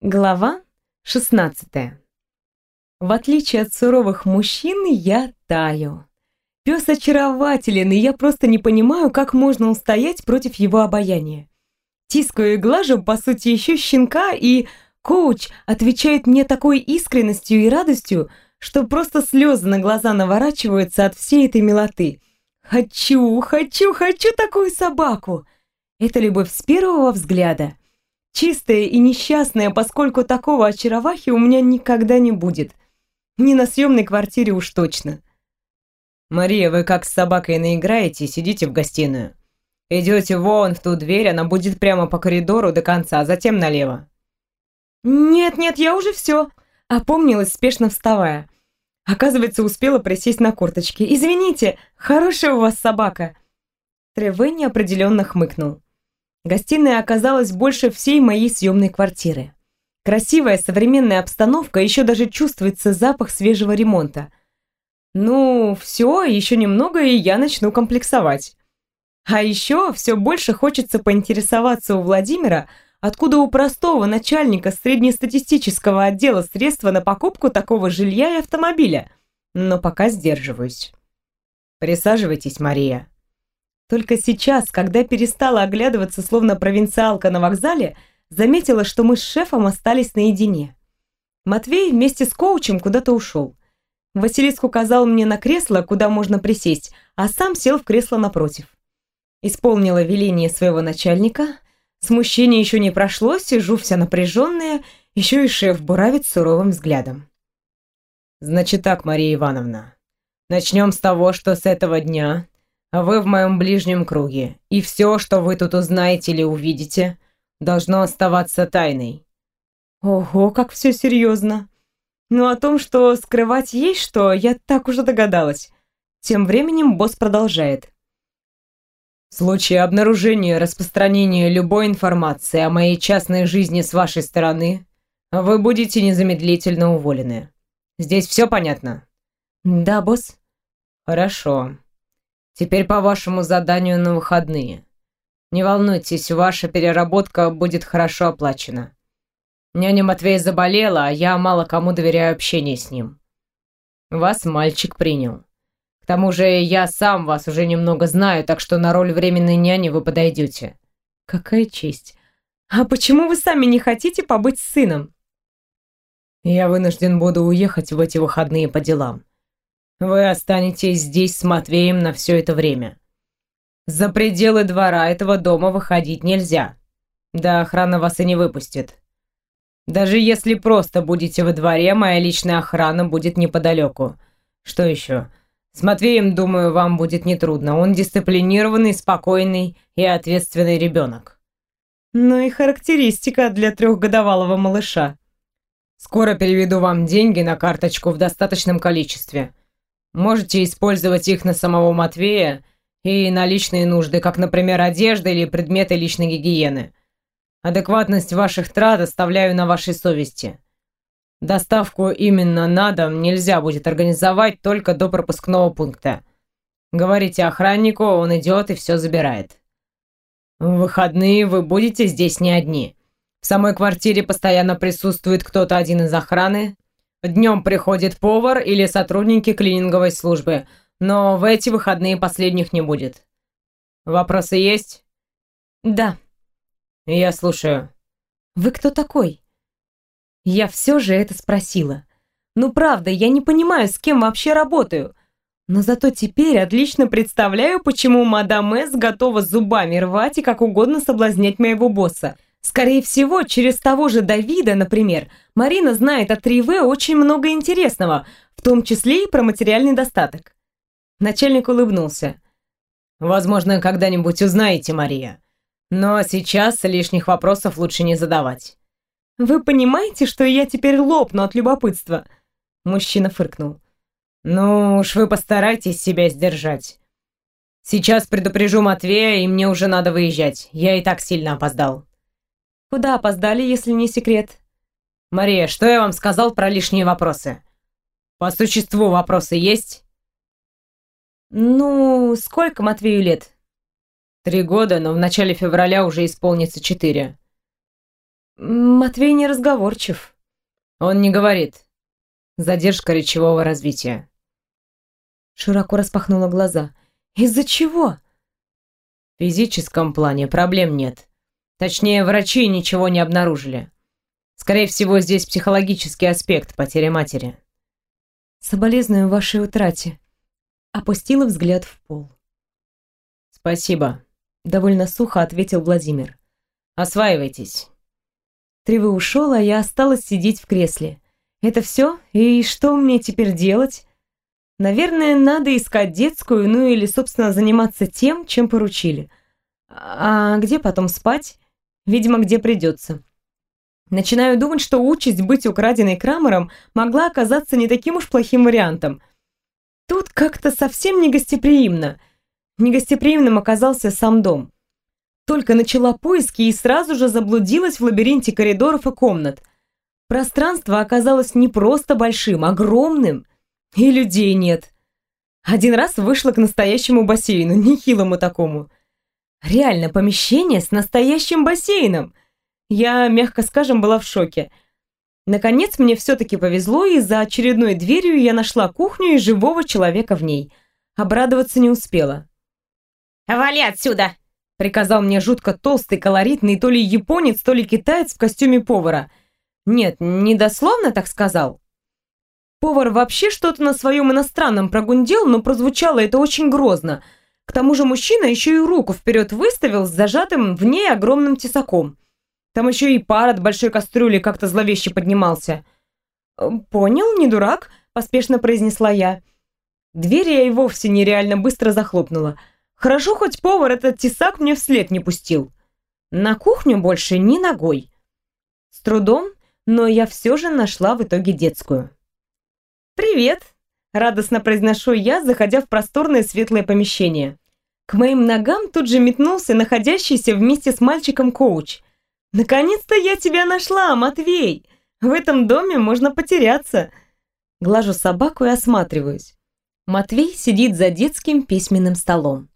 Глава 16. В отличие от суровых мужчин, я таю. Пес очарователен, и я просто не понимаю, как можно устоять против его обаяния. Тискаю и глажу, по сути, еще щенка, и коуч отвечает мне такой искренностью и радостью, что просто слезы на глаза наворачиваются от всей этой милоты. Хочу, хочу, хочу такую собаку! Это любовь с первого взгляда — Чистая и несчастная, поскольку такого очаровахи у меня никогда не будет. Ни на съемной квартире уж точно. «Мария, вы как с собакой наиграете, сидите в гостиную. Идете вон в ту дверь, она будет прямо по коридору до конца, затем налево». «Нет-нет, я уже все», — опомнилась, спешно вставая. Оказывается, успела присесть на корточки. «Извините, хорошая у вас собака». Треве неопределенно хмыкнул. Гостиная оказалась больше всей моей съемной квартиры. Красивая современная обстановка, еще даже чувствуется запах свежего ремонта. Ну, все, еще немного, и я начну комплексовать. А еще все больше хочется поинтересоваться у Владимира, откуда у простого начальника среднестатистического отдела средства на покупку такого жилья и автомобиля. Но пока сдерживаюсь. «Присаживайтесь, Мария», только сейчас, когда перестала оглядываться, словно провинциалка на вокзале, заметила, что мы с шефом остались наедине. Матвей вместе с коучем куда-то ушел. Василиск указал мне на кресло, куда можно присесть, а сам сел в кресло напротив. Исполнила веление своего начальника. Смущение еще не прошло, сижу вся напряженная, еще и шеф буравит суровым взглядом. «Значит так, Мария Ивановна, начнем с того, что с этого дня вы в моем ближнем круге, и все, что вы тут узнаете или увидите, должно оставаться тайной». Ого, как все серьезно. Ну о том, что скрывать есть что, я так уже догадалась. Тем временем босс продолжает. В случае обнаружения распространения любой информации о моей частной жизни с вашей стороны, вы будете незамедлительно уволены. Здесь все понятно? Да, босс. Хорошо. Теперь по вашему заданию на выходные. Не волнуйтесь, ваша переработка будет хорошо оплачена. Няня Матвей заболела, а я мало кому доверяю общение с ним. Вас мальчик принял. К тому же я сам вас уже немного знаю, так что на роль временной няни вы подойдете. Какая честь. А почему вы сами не хотите побыть с сыном? Я вынужден буду уехать в эти выходные по делам. Вы останетесь здесь с Матвеем на все это время. За пределы двора этого дома выходить нельзя. Да охрана вас и не выпустит. Даже если просто будете во дворе, моя личная охрана будет неподалеку. Что еще? С Матвеем, думаю, вам будет нетрудно. Он дисциплинированный, спокойный и ответственный ребенок. Ну и характеристика для трехгодовалого малыша. Скоро переведу вам деньги на карточку в достаточном количестве. Можете использовать их на самого Матвея и на личные нужды, как, например, одежда или предметы личной гигиены. Адекватность ваших трат оставляю на вашей совести. Доставку именно на дом нельзя будет организовать только до пропускного пункта. Говорите охраннику, он идет и все забирает. В выходные вы будете здесь не одни. В самой квартире постоянно присутствует кто-то один из охраны, Днем приходит повар или сотрудники клининговой службы, но в эти выходные последних не будет. Вопросы есть? Да. Я слушаю. Вы кто такой? Я все же это спросила. Ну правда, я не понимаю, с кем вообще работаю. Но зато теперь отлично представляю, почему мадам С готова зубами рвать и как угодно соблазнять моего босса – Скорее всего, через того же Давида, например, Марина знает от 3В очень много интересного, в том числе и про материальный достаток. Начальник улыбнулся. «Возможно, когда-нибудь узнаете, Мария. Но сейчас лишних вопросов лучше не задавать». «Вы понимаете, что я теперь лопну от любопытства?» Мужчина фыркнул. «Ну уж вы постарайтесь себя сдержать. Сейчас предупрежу Матвея, и мне уже надо выезжать. Я и так сильно опоздал». Куда опоздали, если не секрет? Мария, что я вам сказал про лишние вопросы? По существу вопросы есть? Ну, сколько Матвею лет? Три года, но в начале февраля уже исполнится четыре. Матвей не разговорчив. Он не говорит. Задержка речевого развития. Широко распахнула глаза. Из-за чего? В физическом плане проблем нет. Точнее, врачи ничего не обнаружили. Скорее всего, здесь психологический аспект потери матери. Соболезную вашей утрате. Опустила взгляд в пол. Спасибо. Довольно сухо ответил Владимир. Осваивайтесь. Тревы ушел, а я осталась сидеть в кресле. Это все? И что мне теперь делать? Наверное, надо искать детскую, ну или, собственно, заниматься тем, чем поручили. А где потом спать? Видимо, где придется. Начинаю думать, что участь быть украденной Крамером могла оказаться не таким уж плохим вариантом. Тут как-то совсем не гостеприимно. Негостеприимным оказался сам дом. Только начала поиски и сразу же заблудилась в лабиринте коридоров и комнат. Пространство оказалось не просто большим, огромным. И людей нет. Один раз вышла к настоящему бассейну, нехилому такому. Реально, помещение с настоящим бассейном. Я, мягко скажем, была в шоке. Наконец, мне все-таки повезло, и за очередной дверью я нашла кухню и живого человека в ней. Обрадоваться не успела. «Вали отсюда!» — приказал мне жутко толстый, колоритный, то ли японец, то ли китаец в костюме повара. Нет, не дословно так сказал. Повар вообще что-то на своем иностранном прогундел, но прозвучало это очень грозно. К тому же мужчина еще и руку вперед выставил с зажатым в ней огромным тесаком. Там еще и пар от большой кастрюли как-то зловеще поднимался. «Э, «Понял, не дурак», — поспешно произнесла я. Дверь я и вовсе нереально быстро захлопнула. Хорошо, хоть повар этот тесак мне вслед не пустил. На кухню больше ни ногой. С трудом, но я все же нашла в итоге детскую. «Привет!» – радостно произношу я, заходя в просторное светлое помещение. К моим ногам тут же метнулся находящийся вместе с мальчиком коуч. «Наконец-то я тебя нашла, Матвей! В этом доме можно потеряться!» Глажу собаку и осматриваюсь. Матвей сидит за детским письменным столом.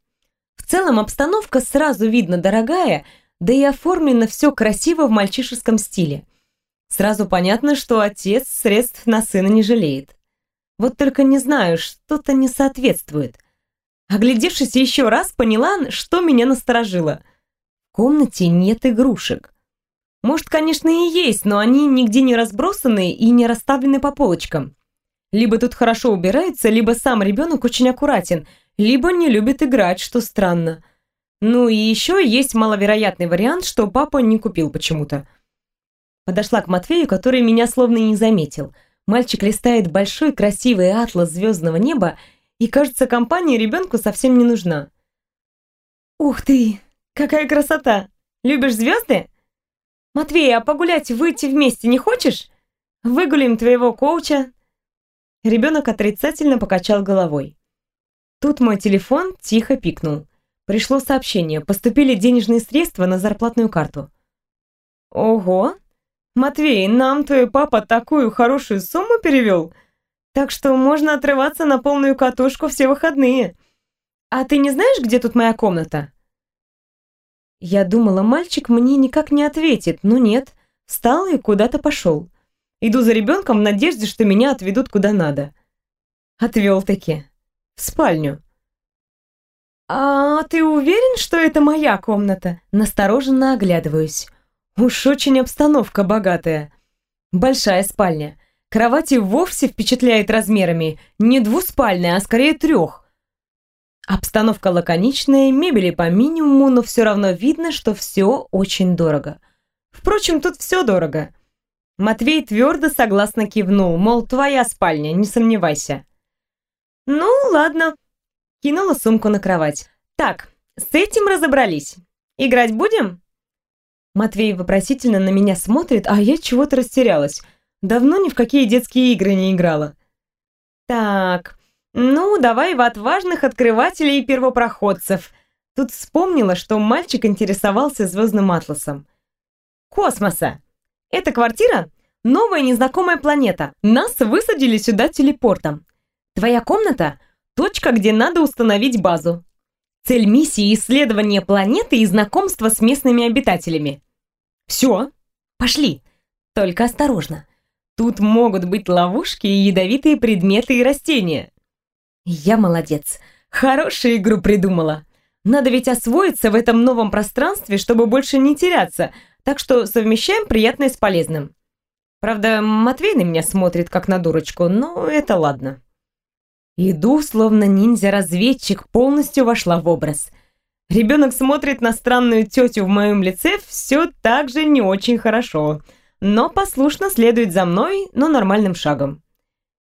В целом обстановка сразу видно дорогая, да и оформлено все красиво в мальчишеском стиле. Сразу понятно, что отец средств на сына не жалеет. Вот только не знаю, что-то не соответствует. Оглядевшись еще раз, поняла, что меня насторожило. В комнате нет игрушек. Может, конечно, и есть, но они нигде не разбросаны и не расставлены по полочкам. Либо тут хорошо убирается, либо сам ребенок очень аккуратен, либо не любит играть, что странно. Ну и еще есть маловероятный вариант, что папа не купил почему-то. Подошла к Матвею, который меня словно не заметил – Мальчик листает большой красивый атлас звездного неба, и, кажется, компания ребенку совсем не нужна. «Ух ты! Какая красота! Любишь звезды? Матвей, а погулять выйти вместе не хочешь? Выгулим твоего коуча!» Ребенок отрицательно покачал головой. Тут мой телефон тихо пикнул. Пришло сообщение, поступили денежные средства на зарплатную карту. «Ого! «Матвей, нам твой папа такую хорошую сумму перевел, так что можно отрываться на полную катушку все выходные. А ты не знаешь, где тут моя комната?» Я думала, мальчик мне никак не ответит, но нет, встал и куда-то пошел. Иду за ребенком в надежде, что меня отведут куда надо. Отвел-таки. В спальню. «А ты уверен, что это моя комната?» Настороженно оглядываюсь. Уж очень обстановка богатая. Большая спальня. Кровать и вовсе впечатляет размерами. Не двуспальная, а скорее трех. Обстановка лаконичная, мебели по минимуму, но все равно видно, что все очень дорого. Впрочем, тут все дорого. Матвей твердо согласно кивнул, мол, твоя спальня, не сомневайся. Ну, ладно. Кинула сумку на кровать. Так, с этим разобрались. Играть будем? Матвей вопросительно на меня смотрит, а я чего-то растерялась. Давно ни в какие детские игры не играла. Так, ну, давай в отважных открывателей и первопроходцев. Тут вспомнила, что мальчик интересовался звездным атласом. Космоса. Эта квартира — новая незнакомая планета. Нас высадили сюда телепортом. Твоя комната — точка, где надо установить базу. Цель миссии – исследование планеты и знакомство с местными обитателями. Все. Пошли. Только осторожно. Тут могут быть ловушки и ядовитые предметы и растения. Я молодец. Хорошую игру придумала. Надо ведь освоиться в этом новом пространстве, чтобы больше не теряться, так что совмещаем приятное с полезным. Правда, Матвей на меня смотрит, как на дурочку, но это ладно. Иду, словно ниндзя-разведчик, полностью вошла в образ. Ребенок смотрит на странную тетю в моем лице все так же не очень хорошо, но послушно следует за мной, но нормальным шагом.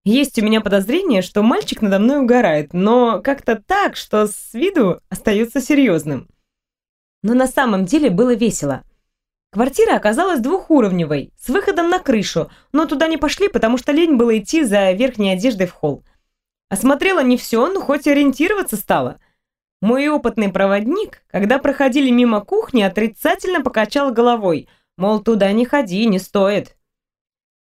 Есть у меня подозрение, что мальчик надо мной угорает, но как-то так, что с виду остается серьезным. Но на самом деле было весело. Квартира оказалась двухуровневой, с выходом на крышу, но туда не пошли, потому что лень было идти за верхней одеждой в холл. Осмотрела не все, но хоть ориентироваться стала. Мой опытный проводник, когда проходили мимо кухни, отрицательно покачал головой, мол, туда не ходи, не стоит.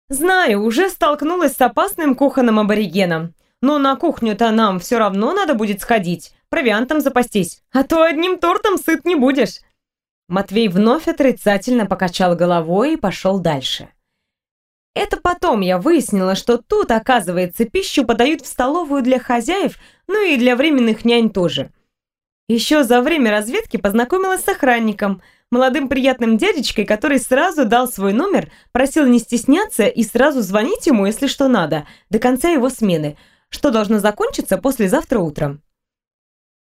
Знаю, уже столкнулась с опасным кухонным аборигеном. Но на кухню-то нам все равно надо будет сходить, провиантом запастись, а то одним тортом сыт не будешь. Матвей вновь отрицательно покачал головой и пошел дальше. Это потом я выяснила, что тут, оказывается, пищу подают в столовую для хозяев, ну и для временных нянь тоже. Еще за время разведки познакомилась с охранником – молодым приятным дядечкой, который сразу дал свой номер, просил не стесняться и сразу звонить ему, если что надо, до конца его смены, что должно закончиться послезавтра утром.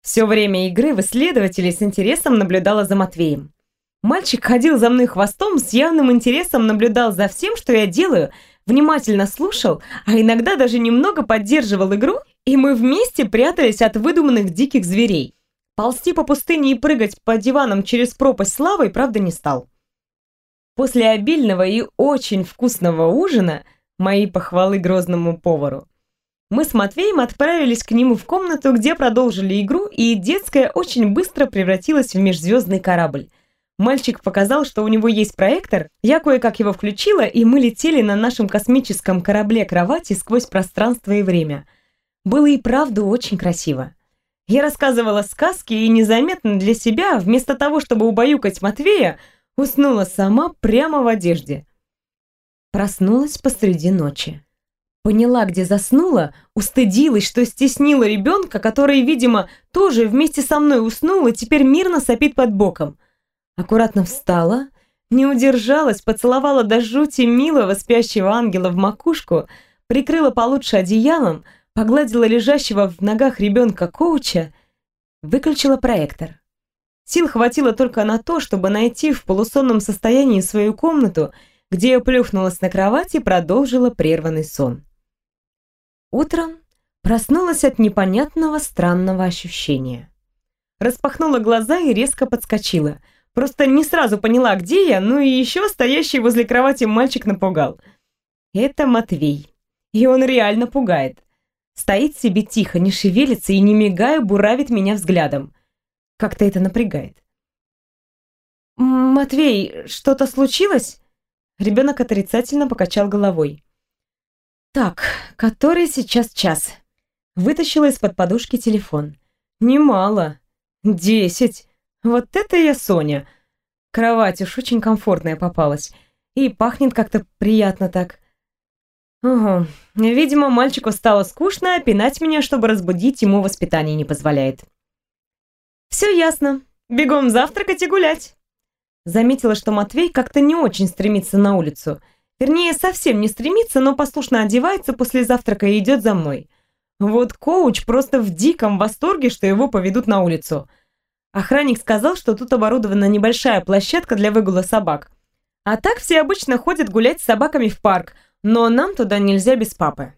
Все время игры в исследователи с интересом наблюдала за Матвеем. Мальчик ходил за мной хвостом, с явным интересом наблюдал за всем, что я делаю, внимательно слушал, а иногда даже немного поддерживал игру, и мы вместе прятались от выдуманных диких зверей. Ползти по пустыне и прыгать по диванам через пропасть славой, правда, не стал. После обильного и очень вкусного ужина, мои похвалы грозному повару, мы с Матвеем отправились к нему в комнату, где продолжили игру, и детская очень быстро превратилась в межзвездный корабль. Мальчик показал, что у него есть проектор, я кое-как его включила, и мы летели на нашем космическом корабле кровати сквозь пространство и время. Было и правда очень красиво. Я рассказывала сказки и незаметно для себя, вместо того, чтобы убаюкать Матвея, уснула сама прямо в одежде. Проснулась посреди ночи. Поняла, где заснула, устыдилась, что стеснила ребенка, который, видимо, тоже вместе со мной уснул и теперь мирно сопит под боком. Аккуратно встала, не удержалась, поцеловала до жути милого спящего ангела в макушку, прикрыла получше одеялом, погладила лежащего в ногах ребенка коуча, выключила проектор. Сил хватило только на то, чтобы найти в полусонном состоянии свою комнату, где я плюхнулась на кровать и продолжила прерванный сон. Утром проснулась от непонятного странного ощущения. Распахнула глаза и резко подскочила. Просто не сразу поняла, где я, ну и еще стоящий возле кровати мальчик напугал. Это Матвей. И он реально пугает. Стоит себе тихо, не шевелится и, не мигая, буравит меня взглядом. Как-то это напрягает. «Матвей, что-то случилось?» Ребенок отрицательно покачал головой. «Так, который сейчас час?» Вытащила из-под подушки телефон. «Немало. Десять. Вот это я Соня. Кровать уж очень комфортная попалась. И пахнет как-то приятно так. Ого, видимо, мальчику стало скучно, а пинать меня, чтобы разбудить, ему воспитание не позволяет. Все ясно. Бегом завтракать и гулять. Заметила, что Матвей как-то не очень стремится на улицу. Вернее, совсем не стремится, но послушно одевается после завтрака и идет за мной. Вот коуч просто в диком восторге, что его поведут на улицу. Охранник сказал, что тут оборудована небольшая площадка для выгула собак. А так все обычно ходят гулять с собаками в парк, но нам туда нельзя без папы.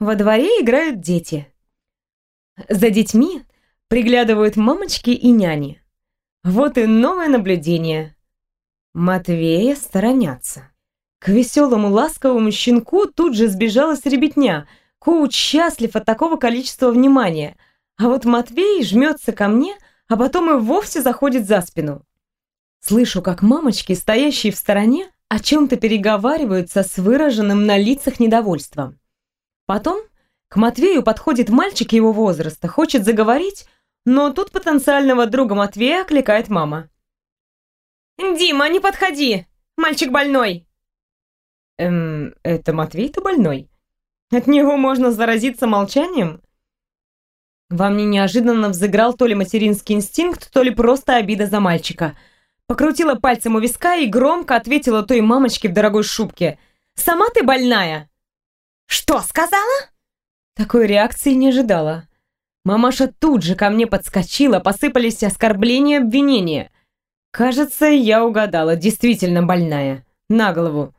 Во дворе играют дети. За детьми приглядывают мамочки и няни. Вот и новое наблюдение. Матвея сторонятся. К веселому ласковому щенку тут же сбежалась ребятня. Коуч счастлив от такого количества внимания. А вот Матвей жмется ко мне, а потом и вовсе заходит за спину. Слышу, как мамочки, стоящие в стороне, о чем-то переговариваются с выраженным на лицах недовольством. Потом к Матвею подходит мальчик его возраста, хочет заговорить, но тут потенциального друга Матвея окликает мама. «Дима, не подходи! Мальчик больной!» «Эм, это Матвей-то больной? От него можно заразиться молчанием?» Во мне неожиданно взыграл то ли материнский инстинкт, то ли просто обида за мальчика. Покрутила пальцем у виска и громко ответила той мамочке в дорогой шубке. «Сама ты больная!» «Что сказала?» Такой реакции не ожидала. Мамаша тут же ко мне подскочила, посыпались оскорбления, обвинения. Кажется, я угадала, действительно больная. На голову.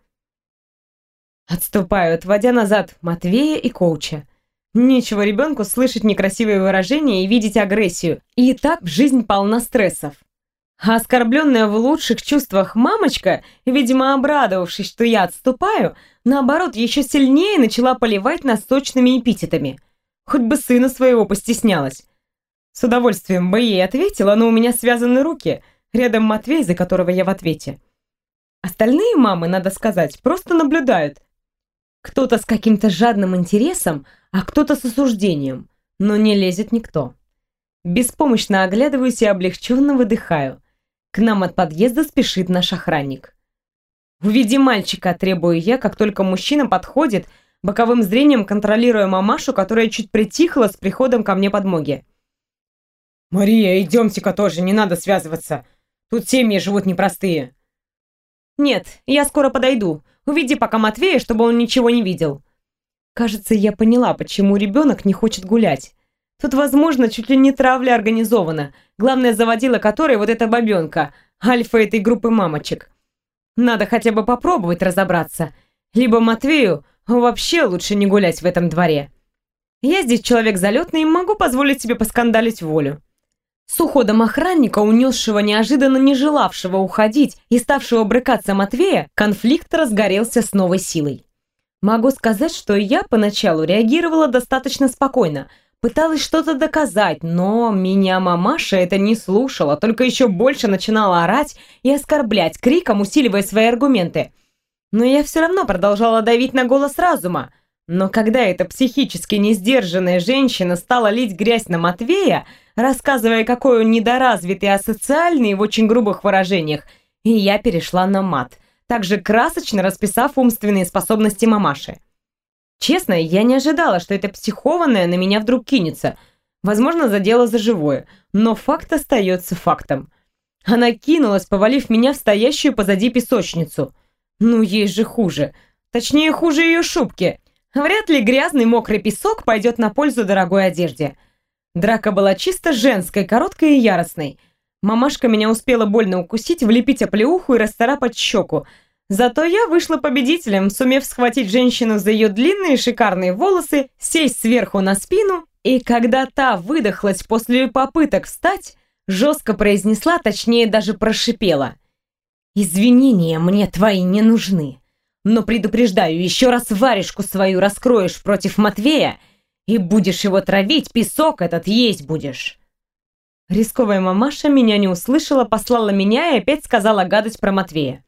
Отступаю, отводя назад Матвея и коуча. Нечего ребенку слышать некрасивые выражения и видеть агрессию. И так жизнь полна стрессов. А оскорбленная в лучших чувствах мамочка, видимо, обрадовавшись, что я отступаю, наоборот, еще сильнее начала поливать нас сочными эпитетами. Хоть бы сына своего постеснялась. С удовольствием бы ей ответила, но у меня связаны руки. Рядом Матвей, за которого я в ответе. Остальные мамы, надо сказать, просто наблюдают. Кто-то с каким-то жадным интересом, а кто-то с осуждением, но не лезет никто. Беспомощно оглядываюсь и облегченно выдыхаю. К нам от подъезда спешит наш охранник. «Уведи мальчика», – требую я, как только мужчина подходит, боковым зрением контролируя мамашу, которая чуть притихла с приходом ко мне подмоги. «Мария, идемте-ка тоже, не надо связываться. Тут семьи живут непростые». «Нет, я скоро подойду. Уведи пока Матвея, чтобы он ничего не видел». Кажется, я поняла, почему ребенок не хочет гулять. Тут, возможно, чуть ли не травля организована. Главное, заводила которой вот эта бабенка, альфа этой группы мамочек. Надо хотя бы попробовать разобраться. Либо Матвею вообще лучше не гулять в этом дворе. Я здесь человек залетный и могу позволить себе поскандалить волю. С уходом охранника, унесшего неожиданно не желавшего уходить и ставшего брыкаться Матвея, конфликт разгорелся с новой силой. Могу сказать, что я поначалу реагировала достаточно спокойно – Пыталась что-то доказать, но меня мамаша это не слушала, только еще больше начинала орать и оскорблять, криком усиливая свои аргументы. Но я все равно продолжала давить на голос разума. Но когда эта психически несдержанная женщина стала лить грязь на Матвея, рассказывая, какой он недоразвитый и асоциальный в очень грубых выражениях, и я перешла на мат, также красочно расписав умственные способности мамаши. Честно, я не ожидала, что эта психованная на меня вдруг кинется. Возможно, задела за живое, но факт остается фактом. Она кинулась, повалив меня в стоящую позади песочницу. Ну, ей же хуже. Точнее, хуже ее шубки. Вряд ли грязный мокрый песок пойдет на пользу дорогой одежде. Драка была чисто женской, короткой и яростной. Мамашка меня успела больно укусить, влепить оплеуху и расцарапать щеку, Зато я вышла победителем, сумев схватить женщину за ее длинные шикарные волосы, сесть сверху на спину, и когда та выдохлась после попыток встать, жестко произнесла, точнее даже прошипела. «Извинения мне твои не нужны, но предупреждаю, еще раз варежку свою раскроешь против Матвея, и будешь его травить, песок этот есть будешь». Рисковая мамаша меня не услышала, послала меня и опять сказала гадость про Матвея.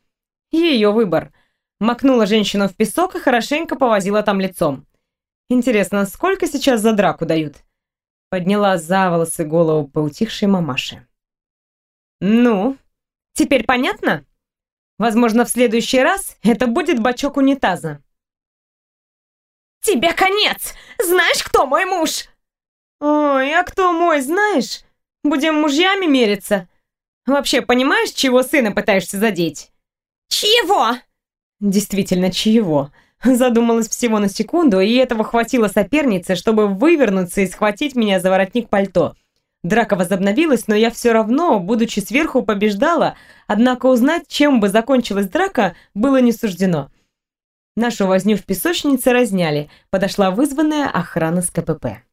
Ее выбор. Макнула женщину в песок и хорошенько повозила там лицом. Интересно, сколько сейчас за драку дают? Подняла за волосы голову поутихшей мамаши. Ну, теперь понятно? Возможно, в следующий раз это будет бачок унитаза. «Тебе конец! Знаешь, кто мой муж?» «Ой, а кто мой, знаешь? Будем мужьями мериться. Вообще, понимаешь, чего сына пытаешься задеть?» «Чьего?» Действительно, чьего? Задумалась всего на секунду, и этого хватило сопернице, чтобы вывернуться и схватить меня за воротник пальто. Драка возобновилась, но я все равно, будучи сверху, побеждала, однако узнать, чем бы закончилась драка, было не суждено. Нашу возню в песочнице разняли, подошла вызванная охрана с КПП.